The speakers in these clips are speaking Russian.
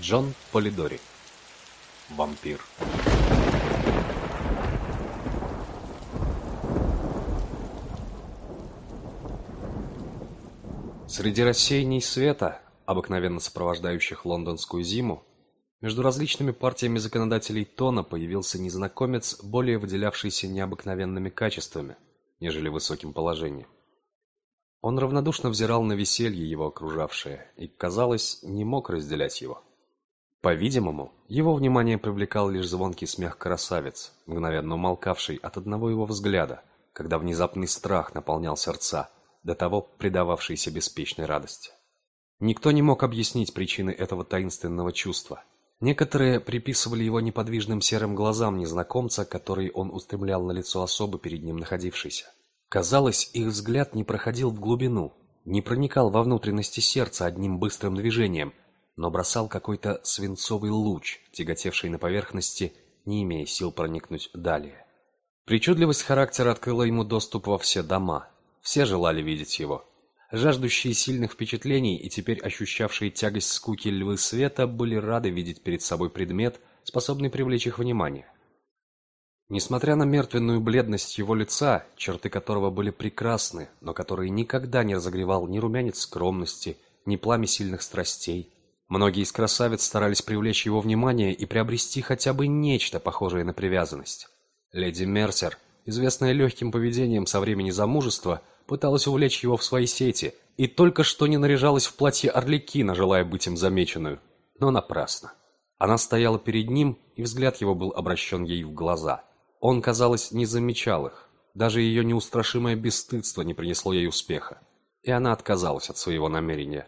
Джон Полидори. Вампир. Среди рассеяний света, обыкновенно сопровождающих лондонскую зиму, между различными партиями законодателей тона появился незнакомец, более выделявшийся необыкновенными качествами, нежели высоким положением. Он равнодушно взирал на веселье его окружавшее и, казалось, не мог разделять его. По-видимому, его внимание привлекал лишь звонкий смех красавец, мгновенно умолкавший от одного его взгляда, когда внезапный страх наполнял сердца, до того предававшиеся беспечной радости. Никто не мог объяснить причины этого таинственного чувства. Некоторые приписывали его неподвижным серым глазам незнакомца, который он устремлял на лицо особо перед ним находившейся. Казалось, их взгляд не проходил в глубину, не проникал во внутренности сердца одним быстрым движением, но бросал какой-то свинцовый луч, тяготевший на поверхности, не имея сил проникнуть далее. Причудливость характера открыла ему доступ во все дома. Все желали видеть его. Жаждущие сильных впечатлений и теперь ощущавшие тягость скуки львы света были рады видеть перед собой предмет, способный привлечь их внимание. Несмотря на мертвенную бледность его лица, черты которого были прекрасны, но которые никогда не разогревал ни румянец скромности, ни пламя сильных страстей, многие из красавиц старались привлечь его внимание и приобрести хотя бы нечто похожее на привязанность. Леди Мерсер, известная легким поведением со времени замужества, пыталась увлечь его в свои сети и только что не наряжалась в платье Орликина, желая быть им замеченную. Но напрасно. Она стояла перед ним, и взгляд его был обращен ей в глаза – он, казалось, не замечал их. Даже ее неустрашимое бесстыдство не принесло ей успеха, и она отказалась от своего намерения.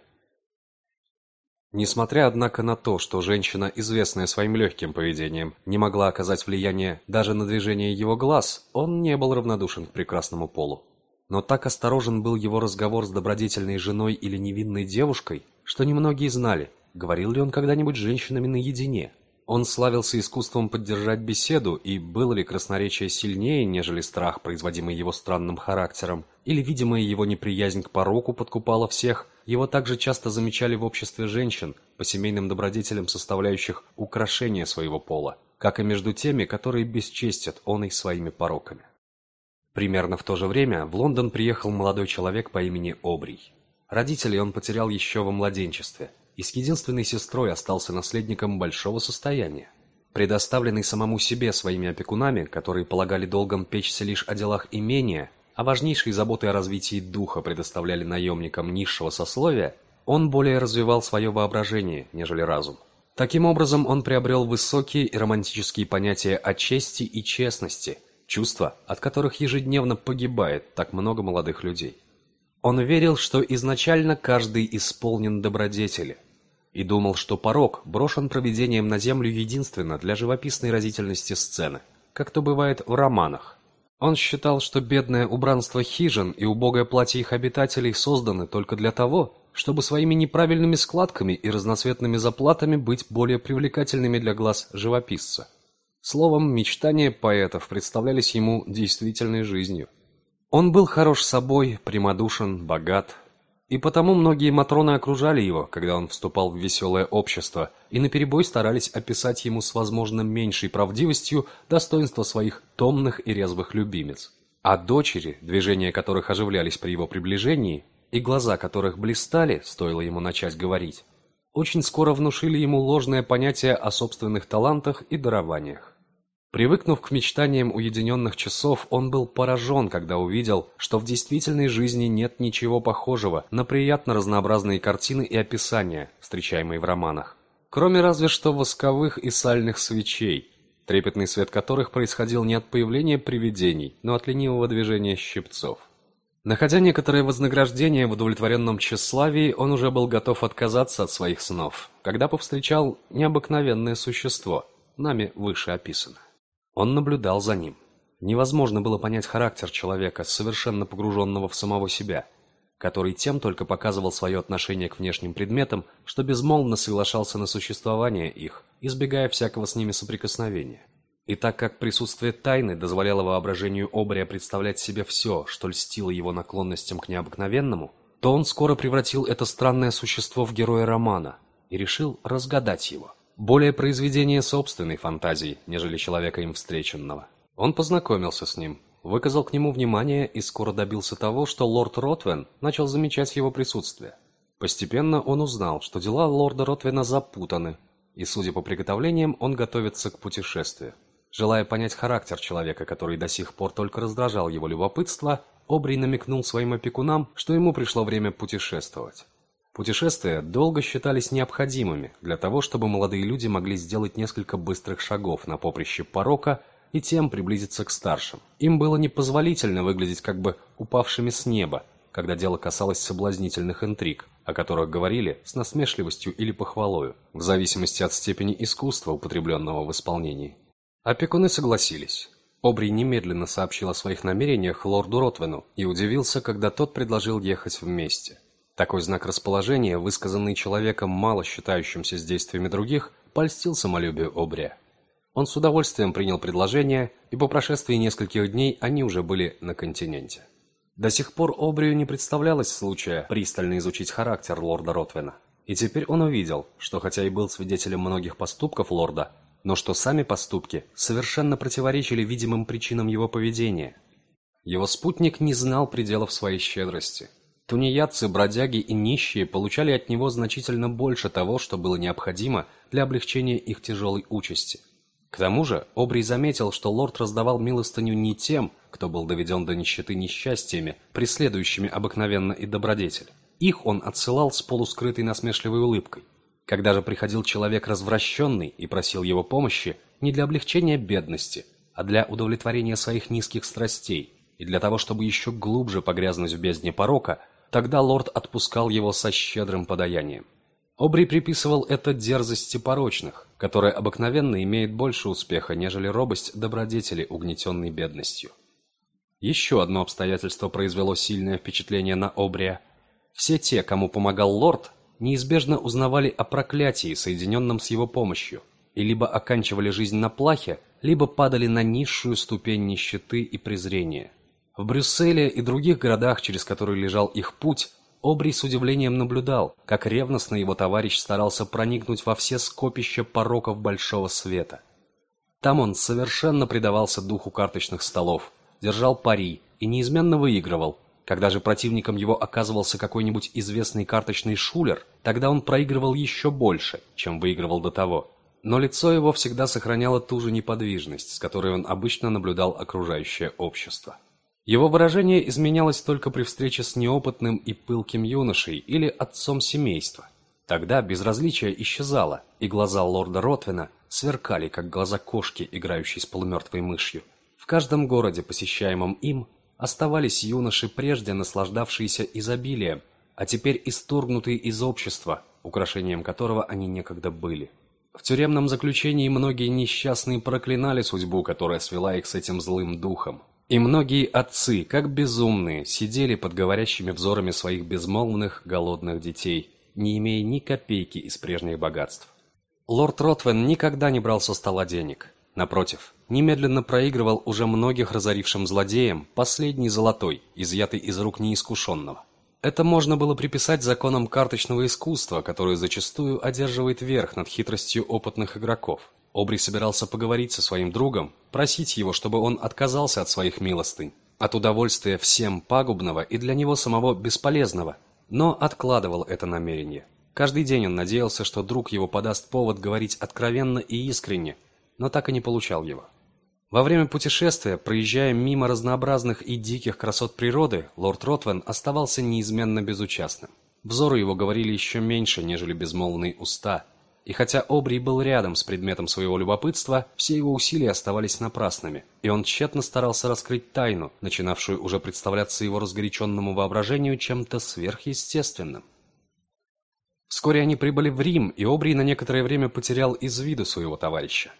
Несмотря, однако, на то, что женщина, известная своим легким поведением, не могла оказать влияние даже на движение его глаз, он не был равнодушен к прекрасному полу. Но так осторожен был его разговор с добродетельной женой или невинной девушкой, что немногие знали, говорил ли он когда-нибудь с женщинами наедине. Он славился искусством поддержать беседу, и было ли красноречие сильнее, нежели страх, производимый его странным характером, или видимая его неприязнь к пороку подкупала всех, его также часто замечали в обществе женщин, по семейным добродетелям составляющих украшение своего пола, как и между теми, которые бесчестят он их своими пороками. Примерно в то же время в Лондон приехал молодой человек по имени Обрий. Родителей он потерял еще во младенчестве – и с единственной сестрой остался наследником большого состояния. Предоставленный самому себе своими опекунами, которые полагали долгом печься лишь о делах имения, а важнейшие заботы о развитии духа предоставляли наемникам низшего сословия, он более развивал свое воображение, нежели разум. Таким образом, он приобрел высокие и романтические понятия о чести и честности, чувства, от которых ежедневно погибает так много молодых людей. Он верил, что изначально каждый исполнен добродетели – и думал, что порог брошен проведением на землю единственно для живописной разительности сцены, как то бывает в романах. Он считал, что бедное убранство хижин и убогое платье их обитателей созданы только для того, чтобы своими неправильными складками и разноцветными заплатами быть более привлекательными для глаз живописца. Словом, мечтания поэтов представлялись ему действительной жизнью. Он был хорош собой, прямодушен, богат, и потому многие матроны окружали его, когда он вступал в веселое общество, и наперебой старались описать ему с возможно меньшей правдивостью достоинства своих томных и резвых любимец. А дочери, движения которых оживлялись при его приближении, и глаза которых блистали, стоило ему начать говорить, очень скоро внушили ему ложное понятие о собственных талантах и дарованиях. Привыкнув к мечтаниям уединенных часов, он был поражен, когда увидел, что в действительной жизни нет ничего похожего на приятно разнообразные картины и описания, встречаемые в романах. Кроме разве что восковых и сальных свечей, трепетный свет которых происходил не от появления привидений, но от ленивого движения щипцов. Находя некоторое вознаграждение в удовлетворенном тщеславии, он уже был готов отказаться от своих снов, когда повстречал необыкновенное существо, нами выше описано. Он наблюдал за ним. Невозможно было понять характер человека, совершенно погруженного в самого себя, который тем только показывал свое отношение к внешним предметам, что безмолвно соглашался на существование их, избегая всякого с ними соприкосновения. И так как присутствие тайны дозволяло воображению Обрия представлять себе все, что льстило его наклонностям к необыкновенному, то он скоро превратил это странное существо в героя романа, и решил разгадать его. Более произведение собственной фантазии, нежели человека им встреченного. Он познакомился с ним, выказал к нему внимание и скоро добился того, что лорд Ротвен начал замечать его присутствие. Постепенно он узнал, что дела лорда Ротвена запутаны, и, судя по приготовлениям, он готовится к путешествию. Желая понять характер человека, который до сих пор только раздражал его любопытство, Обри намекнул своим опекунам, что ему пришло время путешествовать. Путешествия долго считались необходимыми для того, чтобы молодые люди могли сделать несколько быстрых шагов на поприще порока и тем приблизиться к старшим. Им было непозволительно выглядеть как бы упавшими с неба, когда дело касалось соблазнительных интриг, о которых говорили с насмешливостью или похвалою, в зависимости от степени искусства, употребленного в исполнении. Опекуны согласились. Обри немедленно сообщил о своих намерениях лорду Ротвену и удивился, когда тот предложил ехать вместе. Такой знак расположения, высказанный человеком, мало считающимся с действиями других, польстил самолюбию Обрия. Он с удовольствием принял предложение, и по прошествии нескольких дней они уже были на континенте. До сих пор Обрию не представлялось случая пристально изучить характер лорда Ротвена. И теперь он увидел, что хотя и был свидетелем многих поступков лорда, но что сами поступки совершенно противоречили видимым причинам его поведения. Его спутник не знал пределов своей щедрости – Тунеядцы, бродяги и нищие получали от него значительно больше того, что было необходимо для облегчения их тяжелой участи. К тому же Обрий заметил, что лорд раздавал милостыню не тем, кто был доведен до нищеты несчастьями, преследующими обыкновенно и добродетель. Их он отсылал с полускрытой насмешливой улыбкой. Когда же приходил человек развращенный и просил его помощи, не для облегчения бедности, а для удовлетворения своих низких страстей и для того, чтобы еще глубже погрязнуть в бездне порока, Тогда лорд отпускал его со щедрым подаянием. Обри приписывал это дерзости порочных, которая обыкновенно имеет больше успеха, нежели робость добродетели, угнетенной бедностью. Еще одно обстоятельство произвело сильное впечатление на Обрия. Все те, кому помогал лорд, неизбежно узнавали о проклятии, соединенном с его помощью, и либо оканчивали жизнь на плахе, либо падали на низшую ступень нищеты и презрения. В Брюсселе и других городах, через которые лежал их путь, Обри с удивлением наблюдал, как ревностно его товарищ старался проникнуть во все скопища пороков большого света. Там он совершенно предавался духу карточных столов, держал пари и неизменно выигрывал. Когда же противником его оказывался какой-нибудь известный карточный шулер, тогда он проигрывал еще больше, чем выигрывал до того. Но лицо его всегда сохраняло ту же неподвижность, с которой он обычно наблюдал окружающее общество. Его выражение изменялось только при встрече с неопытным и пылким юношей или отцом семейства. Тогда безразличие исчезало, и глаза лорда Ротвина сверкали, как глаза кошки, играющей с полумертвой мышью. В каждом городе, посещаемом им, оставались юноши, прежде наслаждавшиеся изобилием, а теперь исторгнутые из общества, украшением которого они некогда были. В тюремном заключении многие несчастные проклинали судьбу, которая свела их с этим злым духом. И многие отцы, как безумные, сидели под говорящими взорами своих безмолвных, голодных детей, не имея ни копейки из прежних богатств. Лорд Ротвен никогда не брал со стола денег. Напротив, немедленно проигрывал уже многих разорившим злодеям последний золотой, изъятый из рук неискушенного. Это можно было приписать законам карточного искусства, которое зачастую одерживает верх над хитростью опытных игроков. Обри собирался поговорить со своим другом, просить его, чтобы он отказался от своих милостынь, от удовольствия всем пагубного и для него самого бесполезного, но откладывал это намерение. Каждый день он надеялся, что друг его подаст повод говорить откровенно и искренне, но так и не получал его. Во время путешествия, проезжая мимо разнообразных и диких красот природы, лорд Ротвен оставался неизменно безучастным. Взоры его говорили еще меньше, нежели безмолвные уста – и хотя Обри был рядом с предметом своего любопытства, все его усилия оставались напрасными, и он тщетно старался раскрыть тайну, начинавшую уже представляться его разгоряченному воображению чем-то сверхъестественным. Вскоре они прибыли в Рим, и Обри на некоторое время потерял из виду своего товарища.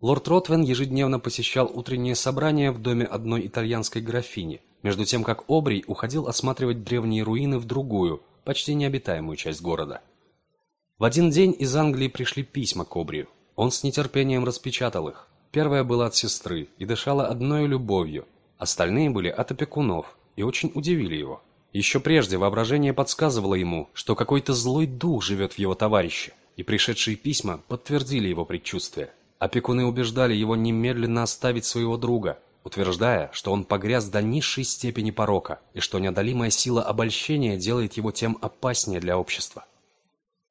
Лорд Ротвен ежедневно посещал утреннее собрание в доме одной итальянской графини, между тем как Обри уходил осматривать древние руины в другую, почти необитаемую часть города – в один день из Англии пришли письма к Обрию. Он с нетерпением распечатал их. Первое было от сестры и дышало одной любовью. Остальные были от опекунов и очень удивили его. Еще прежде воображение подсказывало ему, что какой-то злой дух живет в его товарище, и пришедшие письма подтвердили его предчувствие. Опекуны убеждали его немедленно оставить своего друга, утверждая, что он погряз до низшей степени порока, и что неодолимая сила обольщения делает его тем опаснее для общества.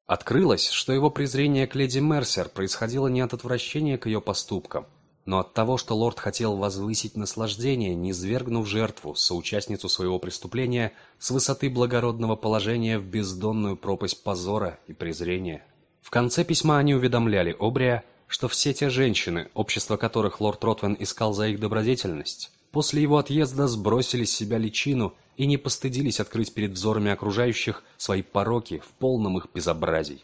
Открылось, что его презрение к леди Мерсер происходило не от отвращения к ее поступкам, но от того, что лорд хотел возвысить наслаждение, не свергнув жертву, соучастницу своего преступления, с высоты благородного положения в бездонную пропасть позора и презрения. В конце письма они уведомляли Обрия, что все те женщины, общество которых лорд Ротвен искал за их добродетельность, после его отъезда сбросили с себя личину и не постыдились открыть перед взорами окружающих свои пороки в полном их безобразии.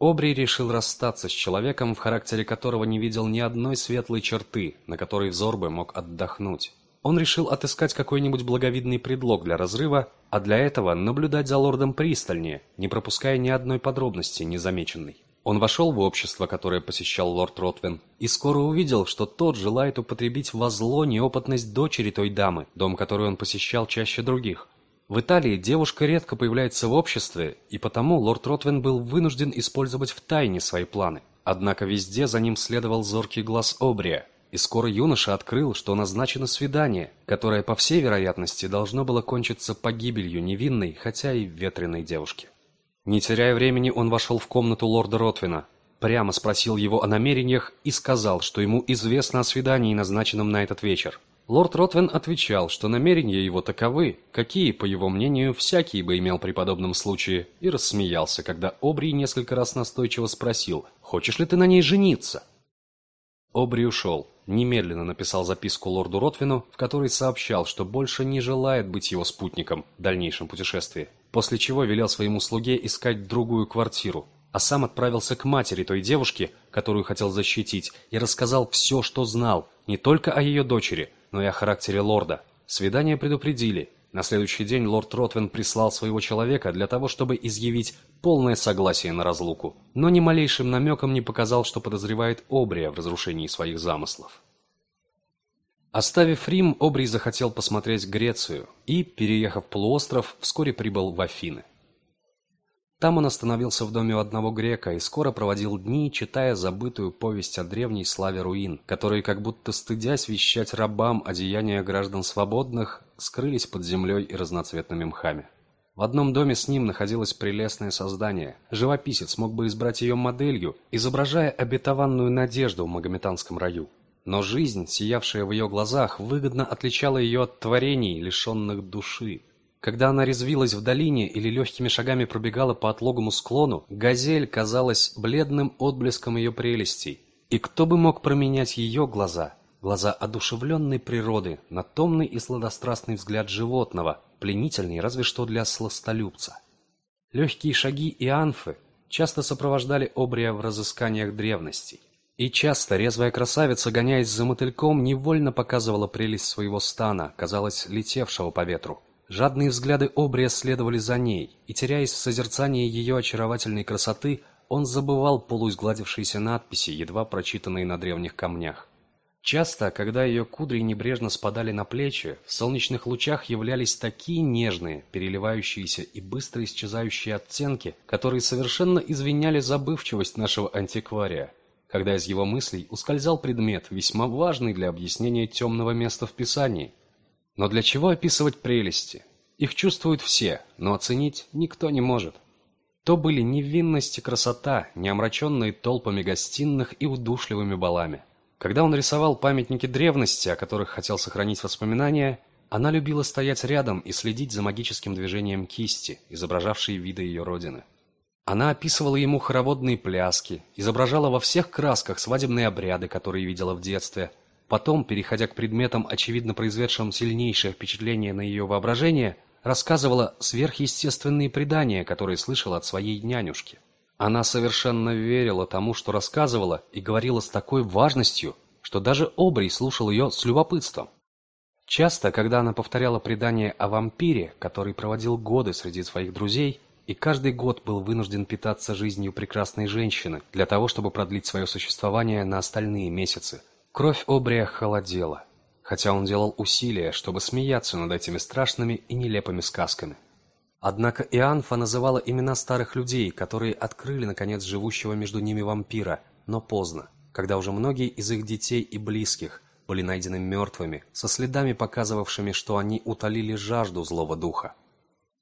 Обри решил расстаться с человеком, в характере которого не видел ни одной светлой черты, на которой взор бы мог отдохнуть. Он решил отыскать какой-нибудь благовидный предлог для разрыва, а для этого наблюдать за лордом пристальнее, не пропуская ни одной подробности незамеченной. Он вошел в общество, которое посещал лорд Ротвен, и скоро увидел, что тот желает употребить во зло неопытность дочери той дамы, дом которой он посещал чаще других. В Италии девушка редко появляется в обществе, и потому лорд Ротвен был вынужден использовать в тайне свои планы. Однако везде за ним следовал зоркий глаз Обрия, и скоро юноша открыл, что назначено свидание, которое, по всей вероятности, должно было кончиться погибелью невинной, хотя и ветреной девушки. Не теряя времени, он вошел в комнату лорда Ротвина, прямо спросил его о намерениях и сказал, что ему известно о свидании, назначенном на этот вечер. Лорд Ротвен отвечал, что намерения его таковы, какие, по его мнению, всякий бы имел при подобном случае, и рассмеялся, когда Обри несколько раз настойчиво спросил, «Хочешь ли ты на ней жениться?» Обри ушел, немедленно написал записку лорду Ротвину, в которой сообщал, что больше не желает быть его спутником в дальнейшем путешествии, после чего велел своему слуге искать другую квартиру, а сам отправился к матери той девушки, которую хотел защитить, и рассказал все, что знал, не только о ее дочери, но и о характере лорда. Свидание предупредили. На следующий день лорд Ротвен прислал своего человека для того, чтобы изъявить полное согласие на разлуку, но ни малейшим намеком не показал, что подозревает Обрия в разрушении своих замыслов. Оставив Рим, Обрий захотел посмотреть Грецию и, переехав полуостров, вскоре прибыл в Афины. Там он остановился в доме у одного грека и скоро проводил дни, читая забытую повесть о древней славе руин, которые, как будто стыдясь вещать рабам о деяниях граждан свободных, скрылись под землей и разноцветными мхами. В одном доме с ним находилось прелестное создание. Живописец мог бы избрать ее моделью, изображая обетованную надежду в магометанском раю. Но жизнь, сиявшая в ее глазах, выгодно отличала ее от творений, лишенных души. Когда она резвилась в долине или легкими шагами пробегала по отлогому склону, газель казалась бледным отблеском ее прелестей. И кто бы мог променять ее глаза, глаза одушевленной природы, на томный и сладострастный взгляд животного, пленительный разве что для сластолюбца. Легкие шаги и анфы часто сопровождали Обрия в разысканиях древностей. И часто резвая красавица, гоняясь за мотыльком, невольно показывала прелесть своего стана, казалось, летевшего по ветру. Жадные взгляды Обрия следовали за ней, и, теряясь в созерцании ее очаровательной красоты, он забывал полуизгладившиеся надписи, едва прочитанные на древних камнях. Часто, когда ее кудри небрежно спадали на плечи, в солнечных лучах являлись такие нежные, переливающиеся и быстро исчезающие оттенки, которые совершенно извиняли забывчивость нашего антиквария, когда из его мыслей ускользал предмет, весьма важный для объяснения темного места в Писании, но для чего описывать прелести? Их чувствуют все, но оценить никто не может. То были невинность и красота, не омраченные толпами гостиных и удушливыми балами. Когда он рисовал памятники древности, о которых хотел сохранить воспоминания, она любила стоять рядом и следить за магическим движением кисти, изображавшей виды ее родины. Она описывала ему хороводные пляски, изображала во всех красках свадебные обряды, которые видела в детстве – Потом, переходя к предметам, очевидно произведшим сильнейшее впечатление на ее воображение, рассказывала сверхъестественные предания, которые слышала от своей нянюшки. Она совершенно верила тому, что рассказывала, и говорила с такой важностью, что даже Обрий слушал ее с любопытством. Часто, когда она повторяла предание о вампире, который проводил годы среди своих друзей, и каждый год был вынужден питаться жизнью прекрасной женщины для того, чтобы продлить свое существование на остальные месяцы, Кровь Обрия холодела. хотя он делал усилия, чтобы смеяться над этими страшными и нелепыми сказками. Однако Ианфа называла имена старых людей, которые открыли, наконец, живущего между ними вампира, но поздно, когда уже многие из их детей и близких были найдены мертвыми, со следами, показывавшими, что они утолили жажду злого духа.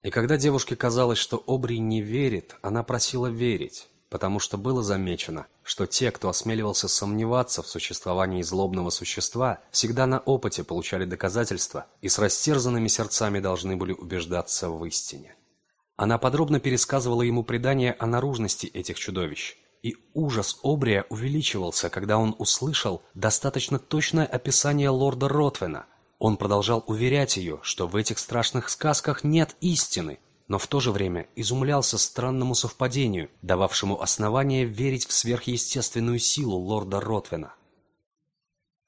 И когда девушке казалось, что Обри не верит, она просила верить, потому что было замечено, что те, кто осмеливался сомневаться в существовании злобного существа, всегда на опыте получали доказательства и с растерзанными сердцами должны были убеждаться в истине. Она подробно пересказывала ему предания о наружности этих чудовищ, и ужас Обрия увеличивался, когда он услышал достаточно точное описание лорда Ротвена. Он продолжал уверять ее, что в этих страшных сказках нет истины, но в то же время изумлялся странному совпадению, дававшему основание верить в сверхъестественную силу лорда Ротвена.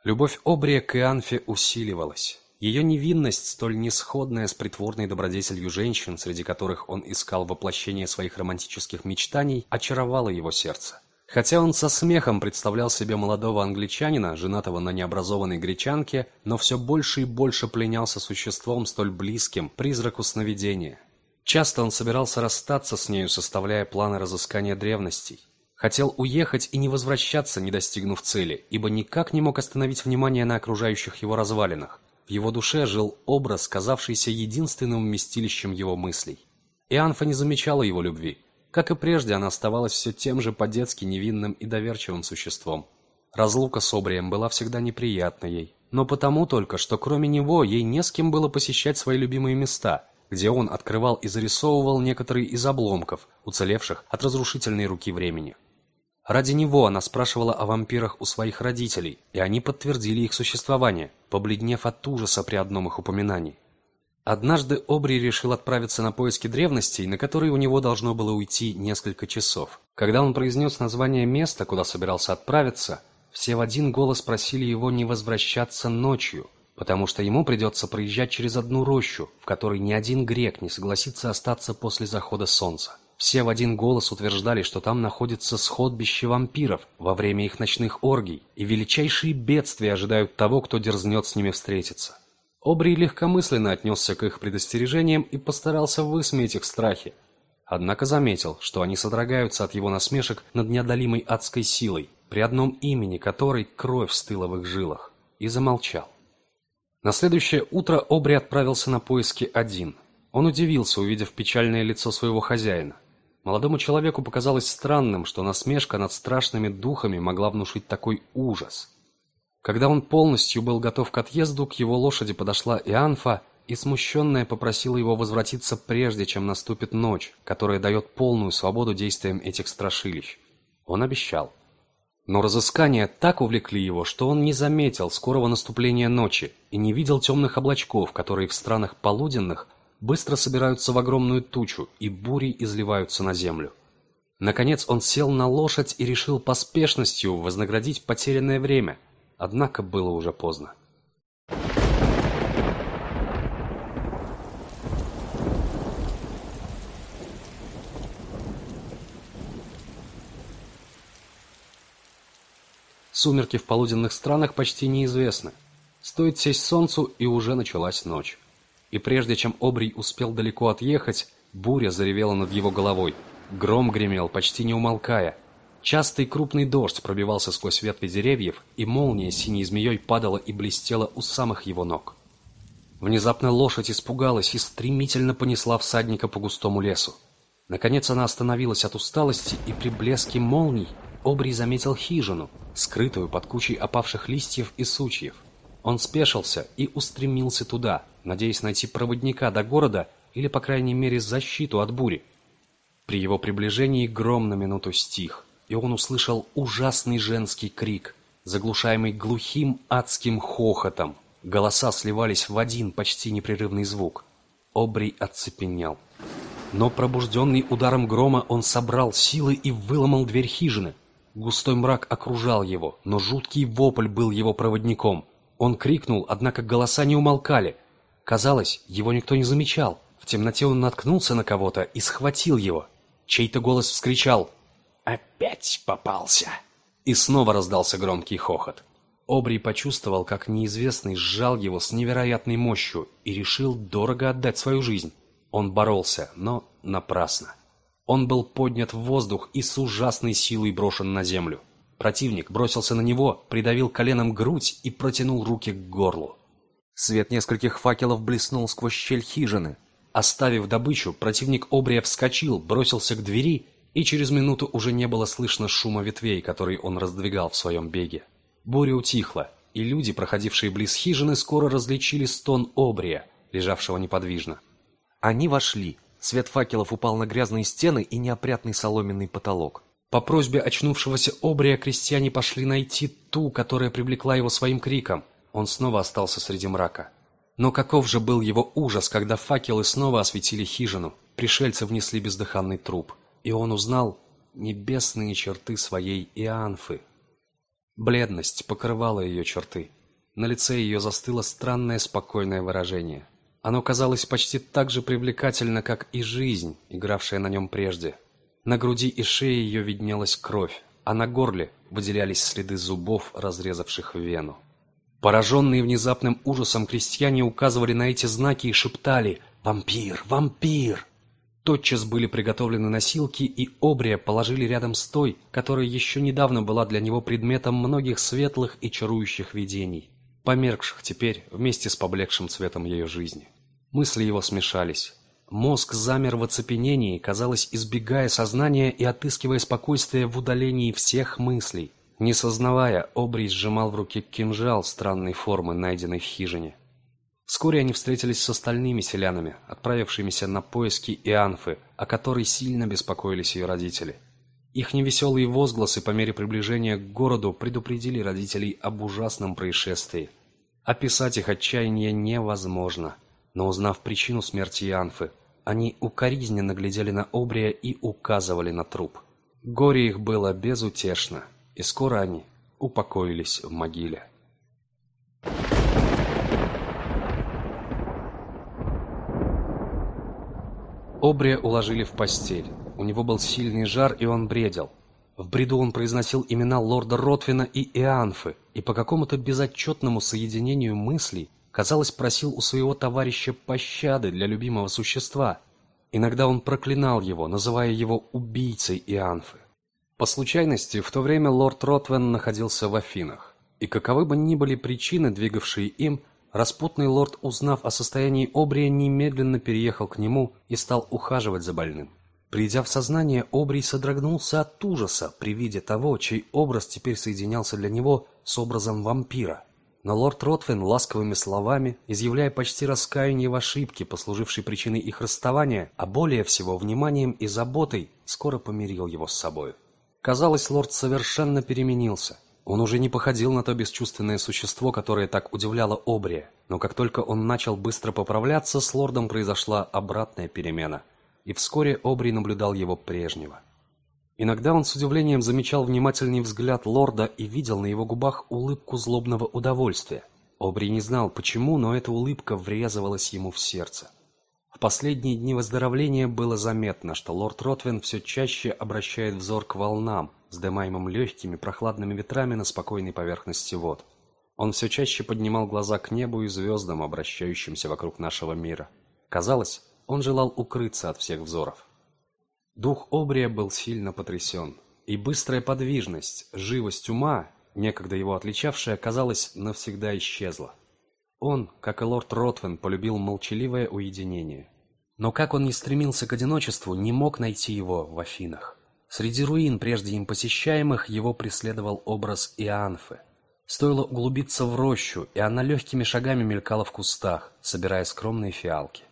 Любовь Обрия к Ианфе усиливалась. Ее невинность, столь несходная с притворной добродетелью женщин, среди которых он искал воплощение своих романтических мечтаний, очаровала его сердце. Хотя он со смехом представлял себе молодого англичанина, женатого на необразованной гречанке, но все больше и больше пленялся существом столь близким, призраку сновидения. Часто он собирался расстаться с нею, составляя планы разыскания древностей. Хотел уехать и не возвращаться, не достигнув цели, ибо никак не мог остановить внимание на окружающих его развалинах. В его душе жил образ, казавшийся единственным вместилищем его мыслей. И Анфа не замечала его любви. Как и прежде, она оставалась все тем же по-детски невинным и доверчивым существом. Разлука с Обрием была всегда неприятна ей. Но потому только, что кроме него ей не с кем было посещать свои любимые места – где он открывал и зарисовывал некоторые из обломков, уцелевших от разрушительной руки времени. Ради него она спрашивала о вампирах у своих родителей, и они подтвердили их существование, побледнев от ужаса при одном их упоминании. Однажды Обри решил отправиться на поиски древностей, на которые у него должно было уйти несколько часов. Когда он произнес название места, куда собирался отправиться, все в один голос просили его не возвращаться ночью – потому что ему придется проезжать через одну рощу, в которой ни один грек не согласится остаться после захода солнца. Все в один голос утверждали, что там находится сходбище вампиров во время их ночных оргий, и величайшие бедствия ожидают того, кто дерзнет с ними встретиться. Обри легкомысленно отнесся к их предостережениям и постарался высмеять их страхи. Однако заметил, что они содрогаются от его насмешек над неодолимой адской силой, при одном имени которой кровь стыла в их жилах, и замолчал. На следующее утро Обри отправился на поиски один. Он удивился, увидев печальное лицо своего хозяина. Молодому человеку показалось странным, что насмешка над страшными духами могла внушить такой ужас. Когда он полностью был готов к отъезду, к его лошади подошла Ианфа и, смущенная, попросила его возвратиться прежде, чем наступит ночь, которая дает полную свободу действиям этих страшилищ. Он обещал. Но разыскания так увлекли его, что он не заметил скорого наступления ночи и не видел темных облачков, которые в странах полуденных быстро собираются в огромную тучу и бурей изливаются на землю. Наконец он сел на лошадь и решил поспешностью вознаградить потерянное время, однако было уже поздно. Сумерки в полуденных странах почти неизвестны. Стоит сесть солнцу, и уже началась ночь. И прежде чем Обрий успел далеко отъехать, буря заревела над его головой. Гром гремел, почти не умолкая. Частый крупный дождь пробивался сквозь ветви деревьев, и молния синей змеей падала и блестела у самых его ног. Внезапно лошадь испугалась и стремительно понесла всадника по густому лесу. Наконец она остановилась от усталости, и при блеске молний Обри заметил хижину, скрытую под кучей опавших листьев и сучьев. Он спешился и устремился туда, надеясь найти проводника до города или, по крайней мере, защиту от бури. При его приближении гром на минуту стих, и он услышал ужасный женский крик, заглушаемый глухим адским хохотом. Голоса сливались в один почти непрерывный звук. Обри оцепенел. Но пробужденный ударом грома он собрал силы и выломал дверь хижины. Густой мрак окружал его, но жуткий вопль был его проводником. Он крикнул, однако голоса не умолкали. Казалось, его никто не замечал. В темноте он наткнулся на кого-то и схватил его. Чей-то голос вскричал «Опять попался!» И снова раздался громкий хохот. Обри почувствовал, как неизвестный сжал его с невероятной мощью и решил дорого отдать свою жизнь. Он боролся, но напрасно. Он был поднят в воздух и с ужасной силой брошен на землю. Противник бросился на него, придавил коленом грудь и протянул руки к горлу. Свет нескольких факелов блеснул сквозь щель хижины. Оставив добычу, противник Обрия вскочил, бросился к двери, и через минуту уже не было слышно шума ветвей, который он раздвигал в своем беге. Буря утихла, и люди, проходившие близ хижины, скоро различили стон Обрия, лежавшего неподвижно. Они вошли. Свет факелов упал на грязные стены и неопрятный соломенный потолок. По просьбе очнувшегося Обрия крестьяне пошли найти ту, которая привлекла его своим криком. Он снова остался среди мрака. Но каков же был его ужас, когда факелы снова осветили хижину. Пришельцы внесли бездыханный труп. И он узнал небесные черты своей Ианфы, Бледность покрывала ее черты. На лице ее застыло странное спокойное выражение. Оно казалось почти так же привлекательно, как и жизнь, игравшая на нем прежде. На груди и шее ее виднелась кровь, а на горле выделялись следы зубов, разрезавших вену. Пораженные внезапным ужасом крестьяне указывали на эти знаки и шептали «Вампир! Вампир!». Тотчас были приготовлены носилки, и Обрия положили рядом с той, которая еще недавно была для него предметом многих светлых и чарующих видений, померкших теперь вместе с поблекшим цветом ее жизни. Мысли его смешались. Мозг замер в оцепенении, казалось, избегая сознания и отыскивая спокойствие в удалении всех мыслей. Не сознавая, Обрий сжимал в руке кинжал странной формы, найденный в хижине. Вскоре они встретились с остальными селянами, отправившимися на поиски Ианфы, о которой сильно беспокоились ее родители. Их невеселые возгласы по мере приближения к городу предупредили родителей об ужасном происшествии. Описать их отчаяние невозможно, но узнав причину смерти Ианфы, они укоризненно глядели на Обрия и указывали на труп. Горе их было безутешно, и скоро они упокоились в могиле. Обрия уложили в постель. У него был сильный жар, и он бредил. В бреду он произносил имена лорда Ротвина и Ианфы, и по какому-то безотчетному соединению мыслей, казалось, просил у своего товарища пощады для любимого существа. Иногда он проклинал его, называя его убийцей Ианфы. По случайности, в то время лорд Ротвен находился в Афинах, и каковы бы ни были причины, двигавшие им, Распутный лорд, узнав о состоянии Обрия, немедленно переехал к нему и стал ухаживать за больным. Придя в сознание, Обрий содрогнулся от ужаса при виде того, чей образ теперь соединялся для него с образом вампира. Но лорд Ротвин ласковыми словами, изъявляя почти раскаяние в ошибке, послужившей причиной их расставания, а более всего вниманием и заботой, скоро помирил его с собой. Казалось, лорд совершенно переменился – он уже не походил на то бесчувственное существо, которое так удивляло Обрия, но как только он начал быстро поправляться, с лордом произошла обратная перемена, и вскоре Обрий наблюдал его прежнего. Иногда он с удивлением замечал внимательный взгляд лорда и видел на его губах улыбку злобного удовольствия. Обрий не знал почему, но эта улыбка врезывалась ему в сердце. В последние дни выздоровления было заметно, что лорд Ротвин все чаще обращает взор к волнам, вздымаемым легкими прохладными ветрами на спокойной поверхности вод. Он все чаще поднимал глаза к небу и звездам, обращающимся вокруг нашего мира. Казалось, он желал укрыться от всех взоров. Дух Обрия был сильно потрясен, и быстрая подвижность, живость ума, некогда его отличавшая, казалось, навсегда исчезла. Он, как и лорд Ротвен, полюбил молчаливое уединение. Но как он не стремился к одиночеству, не мог найти его в Афинах. Среди руин, прежде им посещаемых, его преследовал образ Ианфы. Стоило углубиться в рощу, и она легкими шагами мелькала в кустах, собирая скромные фиалки.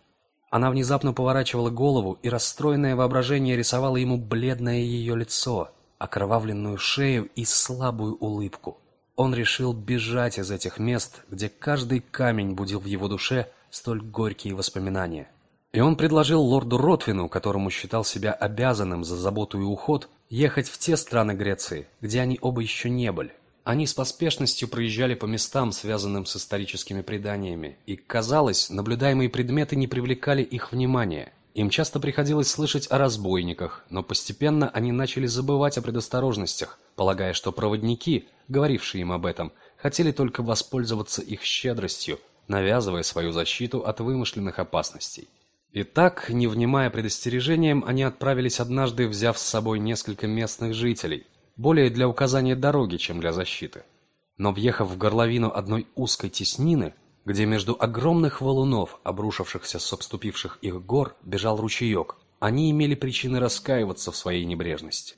Она внезапно поворачивала голову, и расстроенное воображение рисовало ему бледное ее лицо, окровавленную шею и слабую улыбку. Он решил бежать из этих мест, где каждый камень будил в его душе столь горькие воспоминания. И он предложил лорду Ротвину, которому считал себя обязанным за заботу и уход, ехать в те страны Греции, где они оба еще не были. Они с поспешностью проезжали по местам, связанным с историческими преданиями, и, казалось, наблюдаемые предметы не привлекали их внимания. Им часто приходилось слышать о разбойниках, но постепенно они начали забывать о предосторожностях, полагая, что проводники, говорившие им об этом, хотели только воспользоваться их щедростью, навязывая свою защиту от вымышленных опасностей. Итак, не внимая предостережениям, они отправились однажды, взяв с собой несколько местных жителей, более для указания дороги, чем для защиты. Но въехав в горловину одной узкой теснины, где между огромных валунов, обрушившихся с обступивших их гор, бежал ручеек, они имели причины раскаиваться в своей небрежности.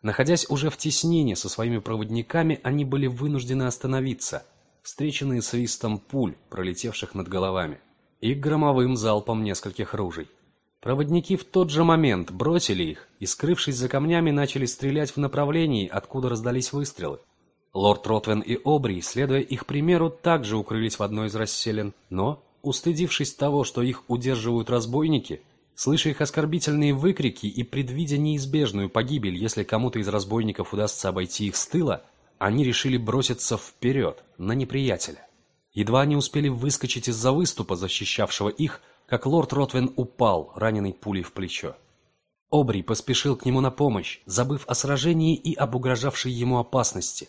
Находясь уже в теснине со своими проводниками, они были вынуждены остановиться, встреченные свистом пуль, пролетевших над головами и громовым залпом нескольких ружей. Проводники в тот же момент бросили их и, скрывшись за камнями, начали стрелять в направлении, откуда раздались выстрелы. Лорд Ротвен и Обри, следуя их примеру, также укрылись в одной из расселен, но, устыдившись того, что их удерживают разбойники, слыша их оскорбительные выкрики и предвидя неизбежную погибель, если кому-то из разбойников удастся обойти их с тыла, они решили броситься вперед, на неприятеля. Едва они успели выскочить из-за выступа, защищавшего их, как лорд Ротвен упал, раненый пулей в плечо. Обри поспешил к нему на помощь, забыв о сражении и об угрожавшей ему опасности.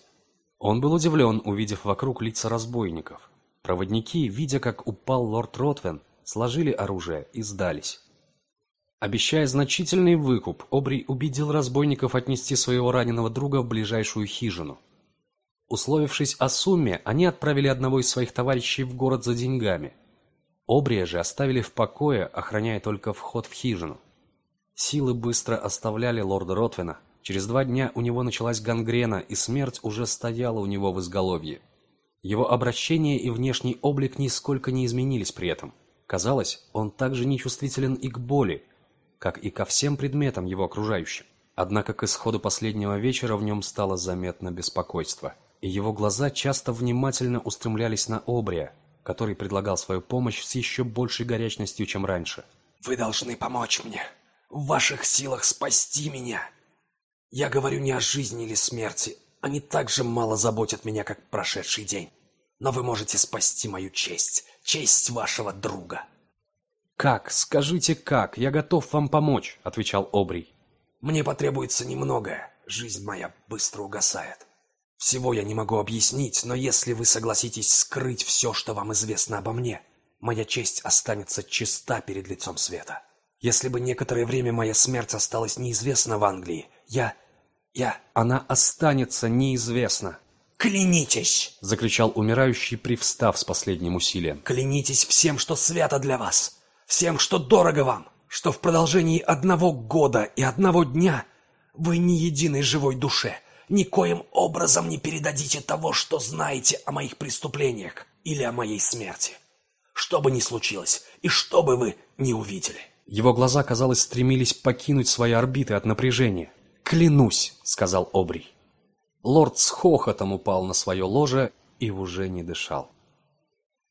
Он был удивлен, увидев вокруг лица разбойников. Проводники, видя, как упал лорд Ротвен, сложили оружие и сдались. Обещая значительный выкуп, Обри убедил разбойников отнести своего раненого друга в ближайшую хижину. Условившись о сумме, они отправили одного из своих товарищей в город за деньгами. Обрия же оставили в покое, охраняя только вход в хижину. Силы быстро оставляли лорда Ротвина. Через два дня у него началась гангрена, и смерть уже стояла у него в изголовье. Его обращение и внешний облик нисколько не изменились при этом. Казалось, он также нечувствителен и к боли, как и ко всем предметам его окружающим. Однако к исходу последнего вечера в нем стало заметно беспокойство и его глаза часто внимательно устремлялись на Обрия, который предлагал свою помощь с еще большей горячностью, чем раньше. «Вы должны помочь мне. В ваших силах спасти меня. Я говорю не о жизни или смерти. Они так же мало заботят меня, как прошедший день. Но вы можете спасти мою честь, честь вашего друга». «Как? Скажите, как? Я готов вам помочь», — отвечал Обрий. «Мне потребуется немногое. Жизнь моя быстро угасает. Всего я не могу объяснить, но если вы согласитесь скрыть все, что вам известно обо мне, моя честь останется чиста перед лицом света. Если бы некоторое время моя смерть осталась неизвестна в Англии, я... я... Она останется неизвестна. «Клянитесь!» — закричал умирающий, привстав с последним усилием. «Клянитесь всем, что свято для вас, всем, что дорого вам, что в продолжении одного года и одного дня вы не единой живой душе, никоим образом не передадите того, что знаете о моих преступлениях или о моей смерти. Что бы ни случилось, и что бы вы не увидели. Его глаза, казалось, стремились покинуть свои орбиты от напряжения. «Клянусь», — сказал Обрий. Лорд с хохотом упал на свое ложе и уже не дышал.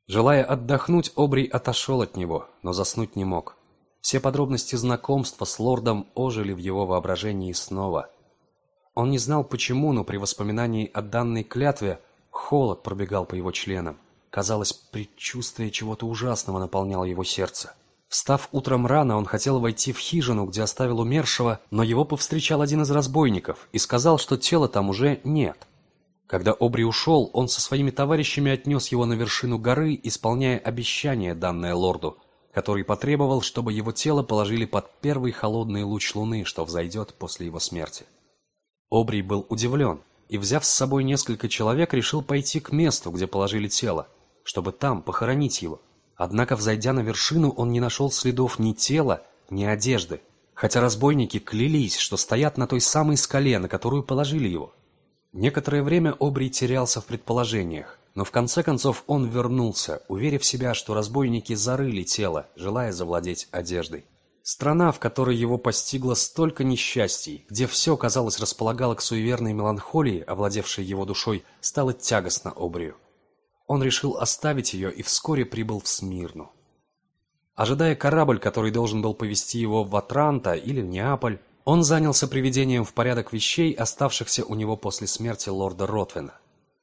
Желая отдохнуть, Обрий отошел от него, но заснуть не мог. Все подробности знакомства с лордом ожили в его воображении снова — он не знал почему, но при воспоминании о данной клятве холод пробегал по его членам. Казалось, предчувствие чего-то ужасного наполняло его сердце. Встав утром рано, он хотел войти в хижину, где оставил умершего, но его повстречал один из разбойников и сказал, что тела там уже нет. Когда Обри ушел, он со своими товарищами отнес его на вершину горы, исполняя обещание, данное лорду, который потребовал, чтобы его тело положили под первый холодный луч луны, что взойдет после его смерти. Обрий был удивлен и, взяв с собой несколько человек, решил пойти к месту, где положили тело, чтобы там похоронить его. Однако, взойдя на вершину, он не нашел следов ни тела, ни одежды, хотя разбойники клялись, что стоят на той самой скале, на которую положили его. Некоторое время Обрий терялся в предположениях, но в конце концов он вернулся, уверив себя, что разбойники зарыли тело, желая завладеть одеждой. Страна, в которой его постигло столько несчастий, где все, казалось, располагало к суеверной меланхолии, овладевшей его душой, стала тягостно Обрию. Он решил оставить ее и вскоре прибыл в Смирну. Ожидая корабль, который должен был повезти его в Атранта или в Неаполь, он занялся приведением в порядок вещей, оставшихся у него после смерти лорда Ротвена.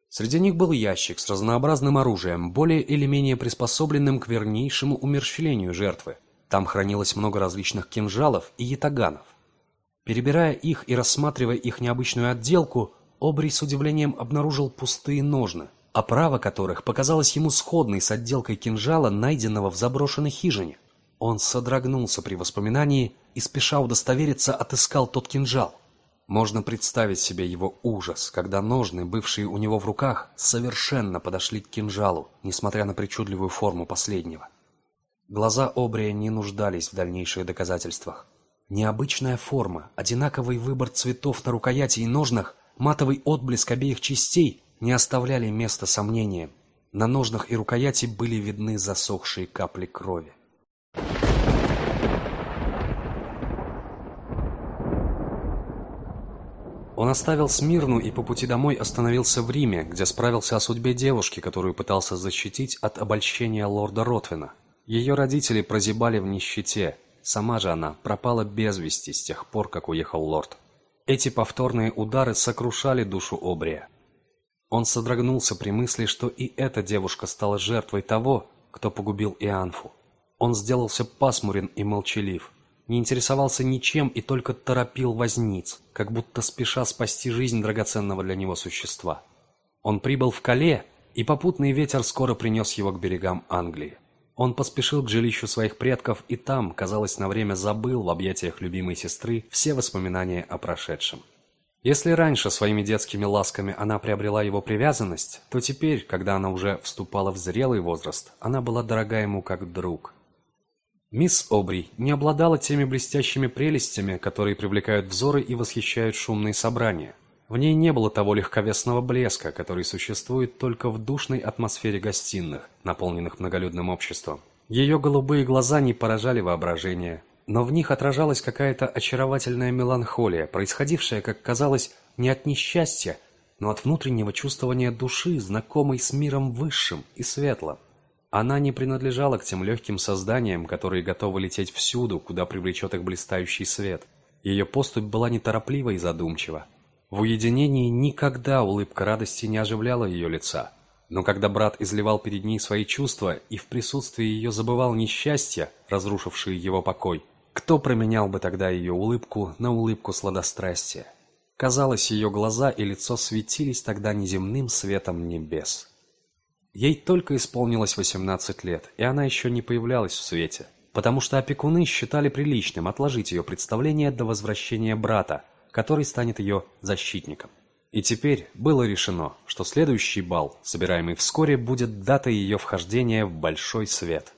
Среди них был ящик с разнообразным оружием, более или менее приспособленным к вернейшему умерщвлению жертвы – там хранилось много различных кинжалов и ятаганов. Перебирая их и рассматривая их необычную отделку, Обри с удивлением обнаружил пустые ножны, оправа которых показалась ему сходной с отделкой кинжала, найденного в заброшенной хижине. Он содрогнулся при воспоминании и, спеша удостовериться, отыскал тот кинжал. Можно представить себе его ужас, когда ножны, бывшие у него в руках, совершенно подошли к кинжалу, несмотря на причудливую форму последнего. Глаза Обрия не нуждались в дальнейших доказательствах. Необычная форма, одинаковый выбор цветов на рукояти и ножнах, матовый отблеск обеих частей не оставляли места сомнениям. На ножнах и рукояти были видны засохшие капли крови. Он оставил Смирну и по пути домой остановился в Риме, где справился о судьбе девушки, которую пытался защитить от обольщения лорда Ротвина. Ее родители прозябали в нищете, сама же она пропала без вести с тех пор, как уехал лорд. Эти повторные удары сокрушали душу Обрия. Он содрогнулся при мысли, что и эта девушка стала жертвой того, кто погубил Ианфу. Он сделался пасмурен и молчалив, не интересовался ничем и только торопил возниц, как будто спеша спасти жизнь драгоценного для него существа. Он прибыл в Кале, и попутный ветер скоро принес его к берегам Англии. Он поспешил к жилищу своих предков и там, казалось, на время забыл в объятиях любимой сестры все воспоминания о прошедшем. Если раньше своими детскими ласками она приобрела его привязанность, то теперь, когда она уже вступала в зрелый возраст, она была дорога ему как друг – Мисс Обри не обладала теми блестящими прелестями, которые привлекают взоры и восхищают шумные собрания. В ней не было того легковесного блеска, который существует только в душной атмосфере гостиных, наполненных многолюдным обществом. Ее голубые глаза не поражали воображение, но в них отражалась какая-то очаровательная меланхолия, происходившая, как казалось, не от несчастья, но от внутреннего чувствования души, знакомой с миром высшим и светлым. Она не принадлежала к тем легким созданиям, которые готовы лететь всюду, куда привлечет их блистающий свет. Ее поступь была нетороплива и задумчива. В уединении никогда улыбка радости не оживляла ее лица. Но когда брат изливал перед ней свои чувства и в присутствии ее забывал несчастья, разрушившие его покой, кто променял бы тогда ее улыбку на улыбку сладострастия? Казалось, ее глаза и лицо светились тогда неземным светом небес. Ей только исполнилось 18 лет, и она еще не появлялась в свете, потому что опекуны считали приличным отложить ее представление до возвращения брата, который станет ее защитником. И теперь было решено, что следующий бал, собираемый вскоре, будет датой ее вхождения в большой свет.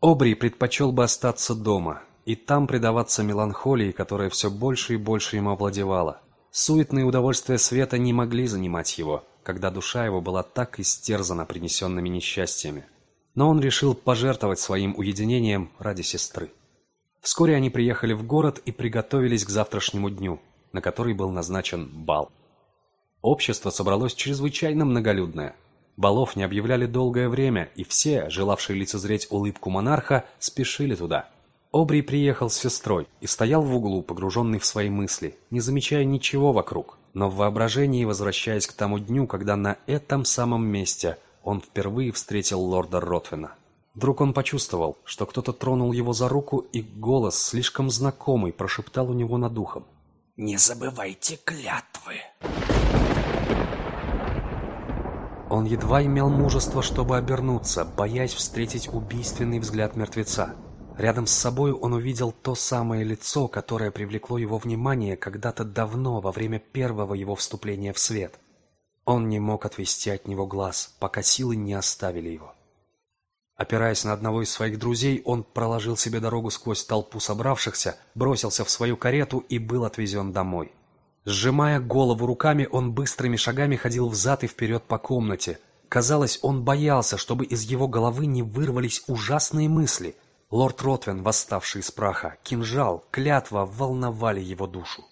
Обри предпочел бы остаться дома и там предаваться меланхолии, которая все больше и больше ему овладевала. Суетные удовольствия света не могли занимать его – когда душа его была так истерзана принесенными несчастьями. Но он решил пожертвовать своим уединением ради сестры. Вскоре они приехали в город и приготовились к завтрашнему дню, на который был назначен бал. Общество собралось чрезвычайно многолюдное. Балов не объявляли долгое время, и все, желавшие лицезреть улыбку монарха, спешили туда. Обри приехал с сестрой и стоял в углу, погруженный в свои мысли, не замечая ничего вокруг но в воображении возвращаясь к тому дню, когда на этом самом месте он впервые встретил лорда Ротвина. Вдруг он почувствовал, что кто-то тронул его за руку, и голос, слишком знакомый, прошептал у него над ухом. «Не забывайте клятвы!» Он едва имел мужество, чтобы обернуться, боясь встретить убийственный взгляд мертвеца. Рядом с собой он увидел то самое лицо, которое привлекло его внимание когда-то давно, во время первого его вступления в свет. Он не мог отвести от него глаз, пока силы не оставили его. Опираясь на одного из своих друзей, он проложил себе дорогу сквозь толпу собравшихся, бросился в свою карету и был отвезен домой. Сжимая голову руками, он быстрыми шагами ходил взад и вперед по комнате. Казалось, он боялся, чтобы из его головы не вырвались ужасные мысли – Лорд Ротвен, восставший из праха, кинжал, клятва волновали его душу.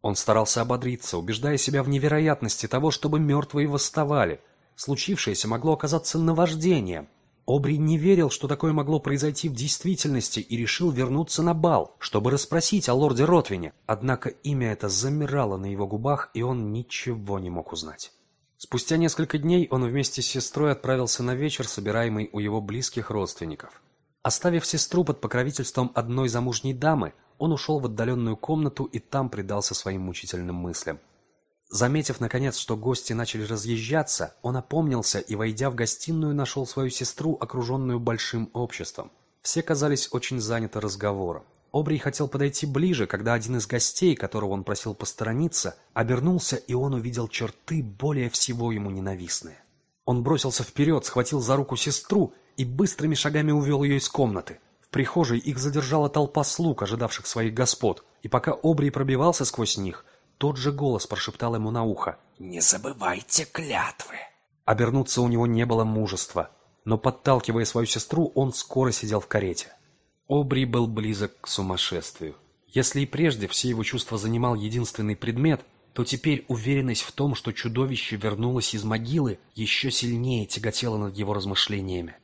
Он старался ободриться, убеждая себя в невероятности того, чтобы мертвые восставали. Случившееся могло оказаться наваждением. Обри не верил, что такое могло произойти в действительности, и решил вернуться на бал, чтобы расспросить о лорде Ротвине. Однако имя это замирало на его губах, и он ничего не мог узнать. Спустя несколько дней он вместе с сестрой отправился на вечер, собираемый у его близких родственников. Оставив сестру под покровительством одной замужней дамы, он ушел в отдаленную комнату и там предался своим мучительным мыслям. Заметив, наконец, что гости начали разъезжаться, он опомнился и, войдя в гостиную, нашел свою сестру, окруженную большим обществом. Все казались очень заняты разговором. Обри хотел подойти ближе, когда один из гостей, которого он просил посторониться, обернулся, и он увидел черты более всего ему ненавистные. Он бросился вперед, схватил за руку сестру и быстрыми шагами увел ее из комнаты. В прихожей их задержала толпа слуг, ожидавших своих господ, и пока Обри пробивался сквозь них, тот же голос прошептал ему на ухо. «Не забывайте клятвы!» Обернуться у него не было мужества, но, подталкивая свою сестру, он скоро сидел в карете. Обри был близок к сумасшествию. Если и прежде все его чувства занимал единственный предмет, то теперь уверенность в том, что чудовище вернулось из могилы, еще сильнее тяготела над его размышлениями.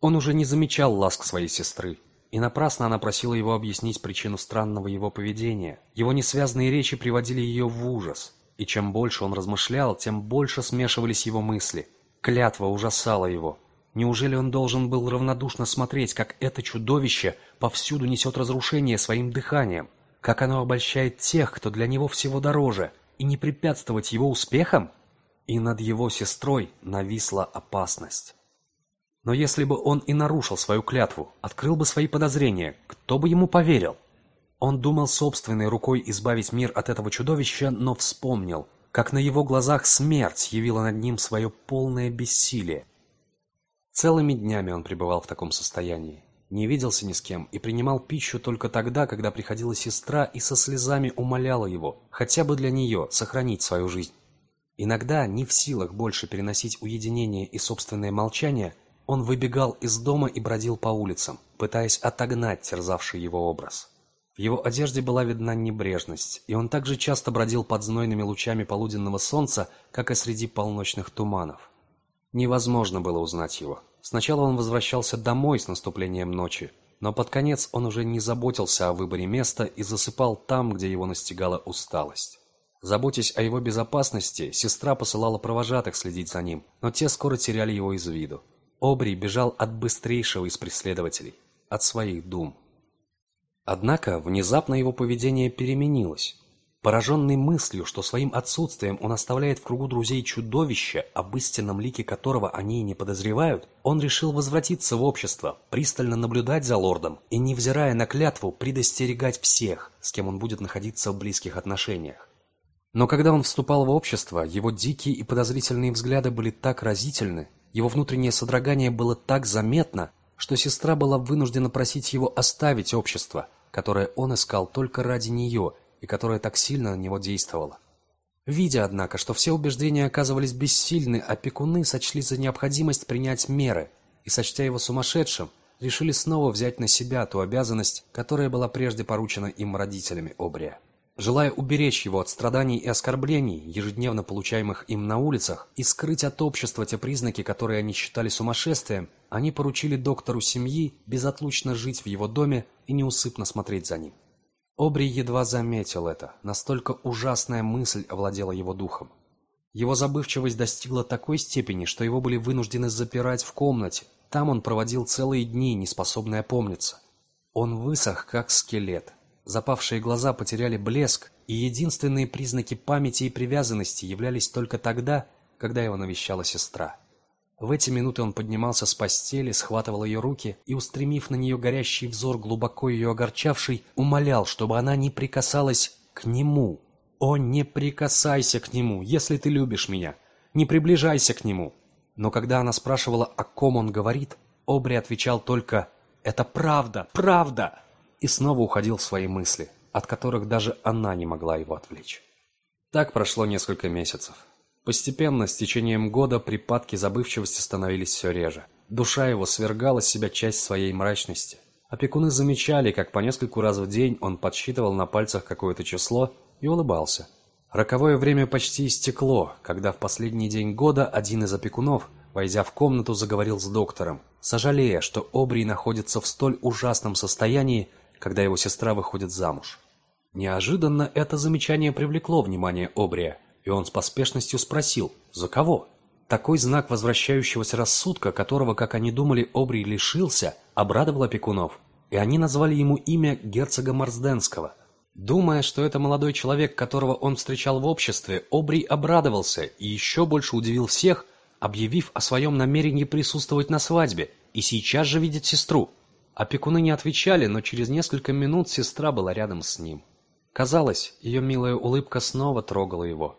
Он уже не замечал ласк своей сестры, и напрасно она просила его объяснить причину странного его поведения. Его несвязные речи приводили ее в ужас, и чем больше он размышлял, тем больше смешивались его мысли. Клятва ужасала его, Неужели он должен был равнодушно смотреть, как это чудовище повсюду несет разрушение своим дыханием, как оно обольщает тех, кто для него всего дороже, и не препятствовать его успехам? И над его сестрой нависла опасность. Но если бы он и нарушил свою клятву, открыл бы свои подозрения, кто бы ему поверил? Он думал собственной рукой избавить мир от этого чудовища, но вспомнил, как на его глазах смерть явила над ним свое полное бессилие, Целыми днями он пребывал в таком состоянии. Не виделся ни с кем и принимал пищу только тогда, когда приходила сестра и со слезами умоляла его, хотя бы для нее, сохранить свою жизнь. Иногда, не в силах больше переносить уединение и собственное молчание, он выбегал из дома и бродил по улицам, пытаясь отогнать терзавший его образ. В его одежде была видна небрежность, и он также часто бродил под знойными лучами полуденного солнца, как и среди полночных туманов. Невозможно было узнать его. Сначала он возвращался домой с наступлением ночи, но под конец он уже не заботился о выборе места и засыпал там, где его настигала усталость. Заботясь о его безопасности, сестра посылала провожатых следить за ним, но те скоро теряли его из виду. Обри бежал от быстрейшего из преследователей, от своих дум. Однако внезапно его поведение переменилось. Пораженный мыслью, что своим отсутствием он оставляет в кругу друзей чудовище, об истинном лике которого они и не подозревают, он решил возвратиться в общество, пристально наблюдать за лордом и, невзирая на клятву, предостерегать всех, с кем он будет находиться в близких отношениях. Но когда он вступал в общество, его дикие и подозрительные взгляды были так разительны, его внутреннее содрогание было так заметно, что сестра была вынуждена просить его оставить общество, которое он искал только ради нее – и которая так сильно на него действовала. Видя, однако, что все убеждения оказывались бессильны, опекуны сочли за необходимость принять меры и, сочтя его сумасшедшим, решили снова взять на себя ту обязанность, которая была прежде поручена им родителями Обрия. Желая уберечь его от страданий и оскорблений, ежедневно получаемых им на улицах, и скрыть от общества те признаки, которые они считали сумасшествием, они поручили доктору семьи безотлучно жить в его доме и неусыпно смотреть за ним. Обри едва заметил это, настолько ужасная мысль овладела его духом. Его забывчивость достигла такой степени, что его были вынуждены запирать в комнате. Там он проводил целые дни, не способный опомниться. Он высох, как скелет. Запавшие глаза потеряли блеск, и единственные признаки памяти и привязанности являлись только тогда, когда его навещала сестра. В эти минуты он поднимался с постели, схватывал ее руки и, устремив на нее горящий взор, глубоко ее огорчавший, умолял, чтобы она не прикасалась к нему. «О, не прикасайся к нему, если ты любишь меня! Не приближайся к нему!» Но когда она спрашивала, о ком он говорит, Обри отвечал только «Это правда, правда!» И снова уходил в свои мысли, от которых даже она не могла его отвлечь. Так прошло несколько месяцев. Постепенно, с течением года, припадки забывчивости становились все реже. Душа его свергала с себя часть своей мрачности. Опекуны замечали, как по нескольку раз в день он подсчитывал на пальцах какое-то число и улыбался. Роковое время почти истекло, когда в последний день года один из опекунов, войдя в комнату, заговорил с доктором, сожалея, что Обри находится в столь ужасном состоянии, когда его сестра выходит замуж. Неожиданно это замечание привлекло внимание Обрия – и он с поспешностью спросил «За кого?». Такой знак возвращающегося рассудка, которого, как они думали, Обри лишился, обрадовал опекунов, и они назвали ему имя герцога Марсденского. Думая, что это молодой человек, которого он встречал в обществе, Обри обрадовался и еще больше удивил всех, объявив о своем намерении присутствовать на свадьбе и сейчас же видеть сестру. Опекуны не отвечали, но через несколько минут сестра была рядом с ним. Казалось, ее милая улыбка снова трогала его.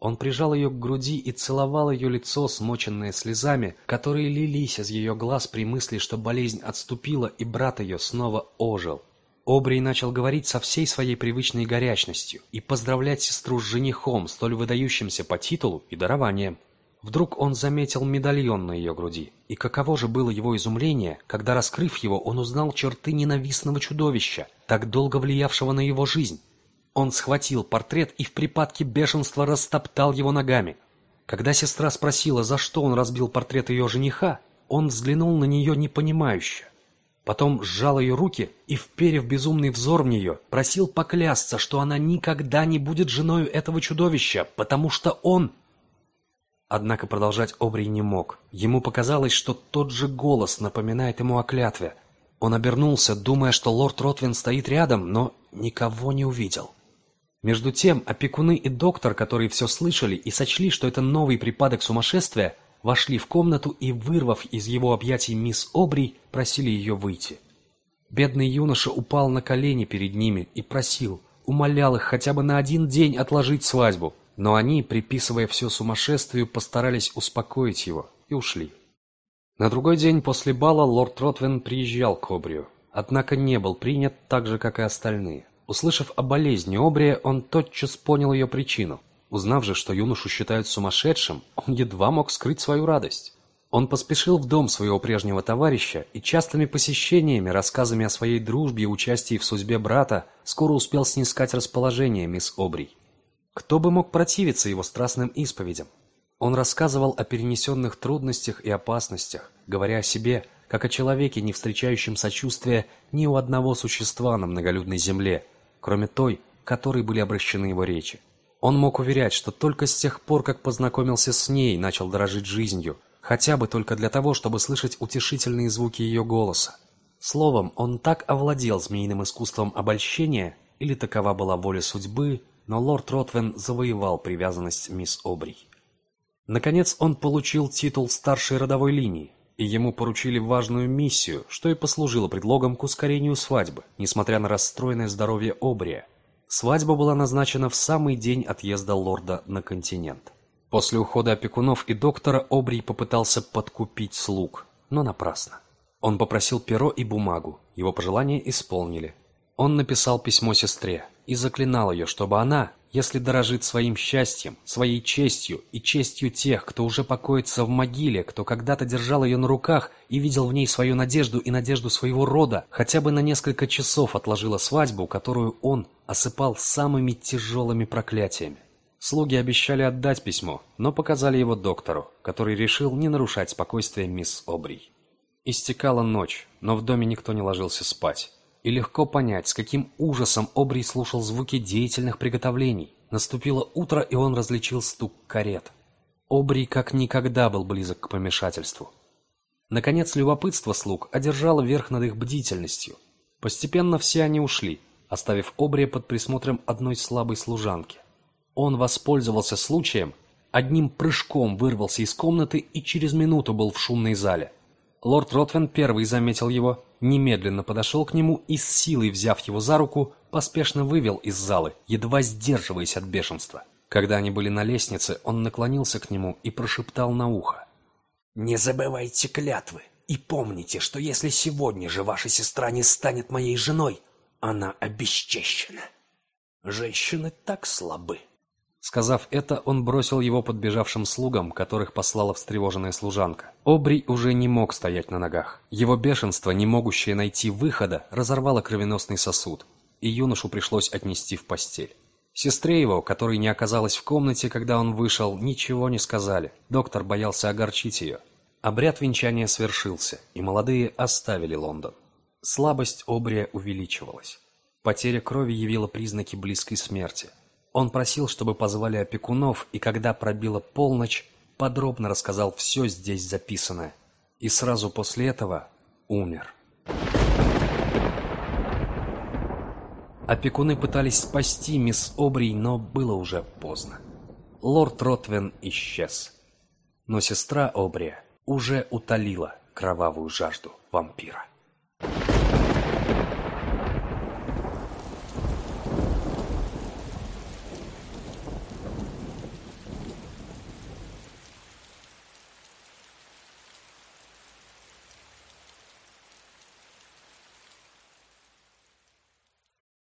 Он прижал ее к груди и целовал ее лицо, смоченное слезами, которые лились из ее глаз при мысли, что болезнь отступила и брат ее снова ожил. Обрий начал говорить со всей своей привычной горячностью и поздравлять сестру с женихом, столь выдающимся по титулу и дарованиям. Вдруг он заметил медальон на ее груди, и каково же было его изумление, когда, раскрыв его, он узнал черты ненавистного чудовища, так долго влиявшего на его жизнь. Он схватил портрет и в припадке бешенства растоптал его ногами. Когда сестра спросила, за что он разбил портрет ее жениха, он взглянул на нее непонимающе. Потом сжал ее руки и, вперев безумный взор в нее, просил поклясться, что она никогда не будет женою этого чудовища, потому что он... Однако продолжать Обри не мог. Ему показалось, что тот же голос напоминает ему о клятве. Он обернулся, думая, что лорд Ротвин стоит рядом, но никого не увидел. Между тем, опекуны и доктор, которые все слышали и сочли, что это новый припадок сумасшествия, вошли в комнату и, вырвав из его объятий мисс Обри, просили ее выйти. Бедный юноша упал на колени перед ними и просил, умолял их хотя бы на один день отложить свадьбу, но они, приписывая все сумасшествию, постарались успокоить его и ушли. На другой день после бала лорд Ротвен приезжал к Обрию, однако не был принят так же, как и остальные. Услышав о болезни Обрия, он тотчас понял ее причину. Узнав же, что юношу считают сумасшедшим, он едва мог скрыть свою радость. Он поспешил в дом своего прежнего товарища и частыми посещениями, рассказами о своей дружбе и участии в судьбе брата, скоро успел снискать расположение мисс Обри. Кто бы мог противиться его страстным исповедям? Он рассказывал о перенесенных трудностях и опасностях, говоря о себе, как о человеке, не встречающем сочувствия ни у одного существа на многолюдной земле, кроме той, которой были обращены его речи. Он мог уверять, что только с тех пор, как познакомился с ней, начал дорожить жизнью, хотя бы только для того, чтобы слышать утешительные звуки ее голоса. Словом, он так овладел змеиным искусством обольщения, или такова была воля судьбы, но лорд Ротвен завоевал привязанность мисс Обри. Наконец он получил титул старшей родовой линии, и ему поручили важную миссию, что и послужило предлогом к ускорению свадьбы, несмотря на расстроенное здоровье Обрия. Свадьба была назначена в самый день отъезда лорда на континент. После ухода опекунов и доктора Обрий попытался подкупить слуг, но напрасно. Он попросил перо и бумагу, его пожелания исполнили. Он написал письмо сестре и заклинал ее, чтобы она, если дорожит своим счастьем, своей честью и честью тех, кто уже покоится в могиле, кто когда-то держал ее на руках и видел в ней свою надежду и надежду своего рода, хотя бы на несколько часов отложила свадьбу, которую он осыпал самыми тяжелыми проклятиями. Слуги обещали отдать письмо, но показали его доктору, который решил не нарушать спокойствие мисс Обри. Истекала ночь, но в доме никто не ложился спать. И легко понять, с каким ужасом Обри слушал звуки деятельных приготовлений. Наступило утро, и он различил стук карет. Обри как никогда был близок к помешательству. Наконец, любопытство слуг одержало верх над их бдительностью. Постепенно все они ушли, оставив Обри под присмотром одной слабой служанки. Он воспользовался случаем, одним прыжком вырвался из комнаты и через минуту был в шумной зале. Лорд Ротвен первый заметил его, немедленно подошел к нему и с силой, взяв его за руку, поспешно вывел из залы, едва сдерживаясь от бешенства. Когда они были на лестнице, он наклонился к нему и прошептал на ухо. «Не забывайте клятвы и помните, что если сегодня же ваша сестра не станет моей женой, она обесчещена. Женщины так слабы». Сказав это, он бросил его подбежавшим слугам, которых послала встревоженная служанка. Обри уже не мог стоять на ногах. Его бешенство, не могущее найти выхода, разорвало кровеносный сосуд, и юношу пришлось отнести в постель. Сестре его, которой не оказалась в комнате, когда он вышел, ничего не сказали. Доктор боялся огорчить ее. Обряд венчания свершился, и молодые оставили Лондон. Слабость Обрия увеличивалась. Потеря крови явила признаки близкой смерти – он просил, чтобы позвали опекунов, и когда пробила полночь, подробно рассказал все здесь записанное. И сразу после этого умер. Опекуны пытались спасти мисс Обри, но было уже поздно. Лорд Ротвен исчез. Но сестра Обри уже утолила кровавую жажду вампира.